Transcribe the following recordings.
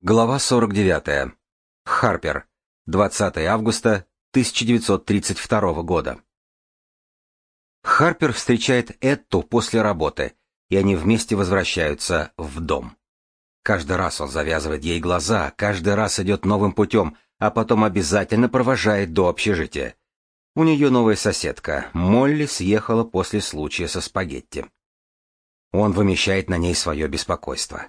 Глава 49. Харпер. 20 августа 1932 года. Харпер встречает Этту после работы, и они вместе возвращаются в дом. Каждый раз он завязывает ей глаза, каждый раз идет новым путем, а потом обязательно провожает до общежития. У нее новая соседка, Молли съехала после случая со спагетти. Он вымещает на ней свое беспокойство.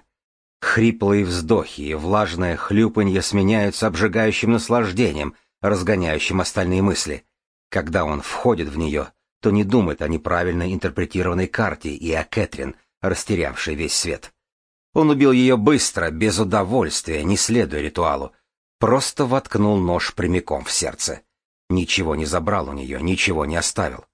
Хриплые вздохи и влажное хлюпанье сменяются обжигающим наслаждением, разгоняющим остальные мысли. Когда он входит в нее, то не думает о неправильно интерпретированной карте и о Кэтрин, растерявшей весь свет. Он убил ее быстро, без удовольствия, не следуя ритуалу. Просто воткнул нож прямиком в сердце. Ничего не забрал у нее, ничего не оставил.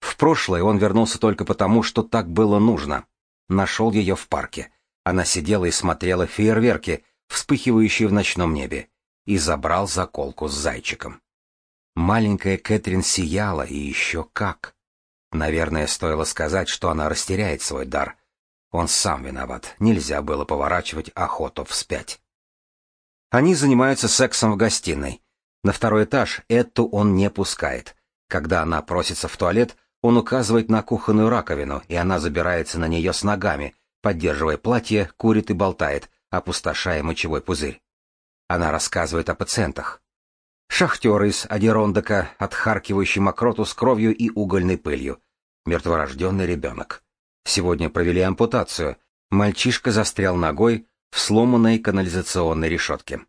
В прошлое он вернулся только потому, что так было нужно. Нашел ее в парке — она сидела и смотрела фейерверки, вспыхивающие в ночном небе, и забрал заколку с зайчиком. Маленькая Кэтрин сияла, и еще как. Наверное, стоило сказать, что она растеряет свой дар. Он сам виноват, нельзя было поворачивать охоту вспять. Они занимаются сексом в гостиной. На второй этаж Эту он не пускает. Когда она просится в туалет, он указывает на кухонную раковину, и она забирается на нее с ногами, поддерживая платье, курит и болтает, опустошая мочевой пузырь. Она рассказывает о пациентах. Шахтер из Адерондока, отхаркивающий мокроту с кровью и угольной пылью. Мертворожденный ребенок. Сегодня провели ампутацию. Мальчишка застрял ногой в сломанной канализационной решетке.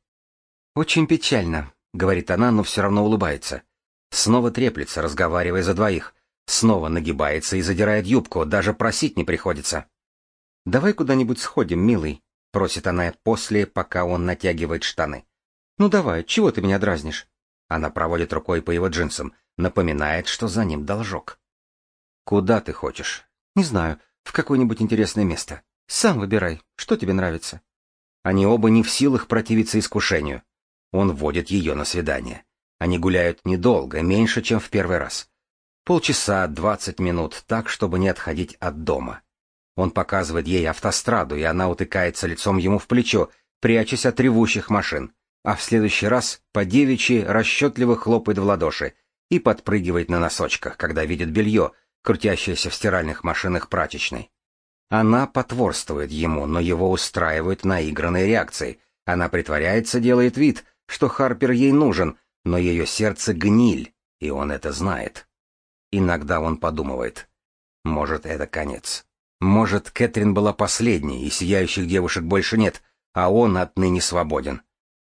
«Очень печально», — говорит она, но все равно улыбается. Снова треплется, разговаривая за двоих. Снова нагибается и задирает юбку, даже просить не приходится. «Давай куда-нибудь сходим, милый», — просит она после, пока он натягивает штаны. «Ну давай, чего ты меня дразнишь?» Она проводит рукой по его джинсам, напоминает, что за ним должок. «Куда ты хочешь?» «Не знаю, в какое-нибудь интересное место. Сам выбирай, что тебе нравится». Они оба не в силах противиться искушению. Он водит ее на свидание. Они гуляют недолго, меньше, чем в первый раз. Полчаса, двадцать минут, так, чтобы не отходить от дома. Он показывает ей автостраду, и она утыкается лицом ему в плечо, прячась от ревущих машин. А в следующий раз по девичьи расчетливо хлопает в ладоши и подпрыгивает на носочках, когда видит белье, крутящееся в стиральных машинах прачечной. Она потворствует ему, но его устраивают наигранные реакции. Она притворяется, делает вид, что Харпер ей нужен, но ее сердце гниль, и он это знает. Иногда он подумывает, может, это конец. Может, Кэтрин была последней, и сияющих девушек больше нет, а он отныне свободен.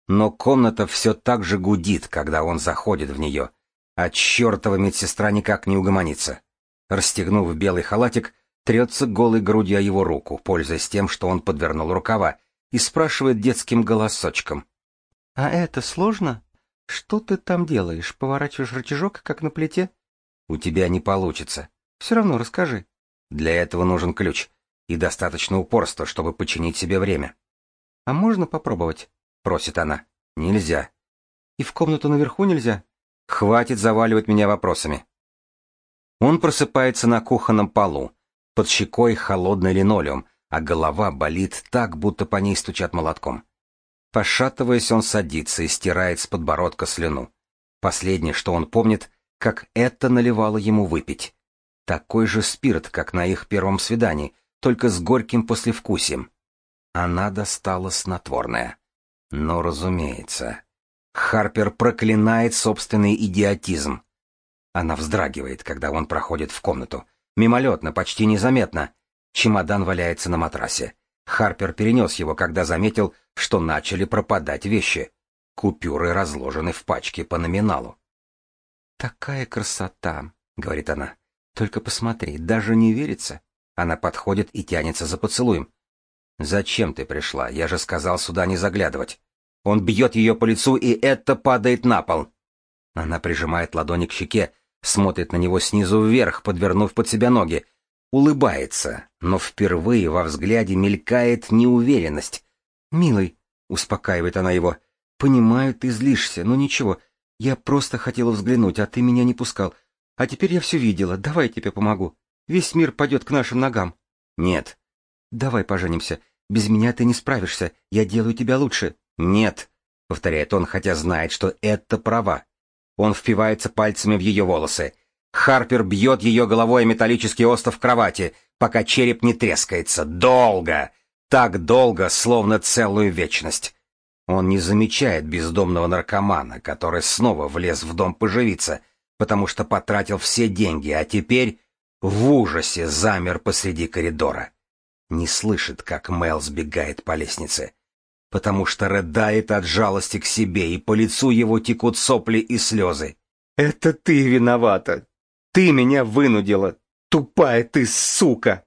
Но комната все так же гудит, когда он заходит в нее, а чертова медсестра никак не угомонится. Расстегнув белый халатик, трется голой грудью о его руку, пользуясь тем, что он подвернул рукава, и спрашивает детским голосочком. — А это сложно? Что ты там делаешь? Поворачиваешь рычажок, как на плите? — У тебя не получится. — Все равно расскажи. Для этого нужен ключ и достаточно упорства, чтобы починить себе время. «А можно попробовать?» — просит она. «Нельзя». «И в комнату наверху нельзя?» «Хватит заваливать меня вопросами». Он просыпается на кухонном полу. Под щекой холодный линолеум, а голова болит так, будто по ней стучат молотком. Пошатываясь, он садится и стирает с подбородка слюну. Последнее, что он помнит, как это наливало ему выпить. Такой же спирт, как на их первом свидании, только с горьким послевкусием. Она достала снотворное. Но, разумеется, Харпер проклинает собственный идиотизм. Она вздрагивает, когда он проходит в комнату. Мимолетно, почти незаметно. Чемодан валяется на матрасе. Харпер перенес его, когда заметил, что начали пропадать вещи. Купюры разложены в пачке по номиналу. «Такая красота», — говорит она. Только посмотри, даже не верится. Она подходит и тянется за поцелуем. «Зачем ты пришла? Я же сказал сюда не заглядывать». Он бьет ее по лицу, и это падает на пол. Она прижимает ладони к щеке, смотрит на него снизу вверх, подвернув под себя ноги. Улыбается, но впервые во взгляде мелькает неуверенность. «Милый», — успокаивает она его, — «понимаю, ты злишься, но ничего. Я просто хотела взглянуть, а ты меня не пускал. А теперь я все видела. Давай я тебе помогу. Весь мир пойдет к нашим ногам. Нет. Давай поженимся. Без меня ты не справишься. Я делаю тебя лучше». «Нет», — повторяет он, хотя знает, что это права. Он впивается пальцами в ее волосы. Харпер бьет ее головой о металлический остов кровати, пока череп не трескается. Долго! Так долго, словно целую вечность. Он не замечает бездомного наркомана, который снова влез в дом поживиться, потому что потратил все деньги, а теперь в ужасе замер посреди коридора. Не слышит, как Мел сбегает по лестнице, потому что рыдает от жалости к себе, и по лицу его текут сопли и слезы. «Это ты виновата! Ты меня вынудила! Тупая ты сука!»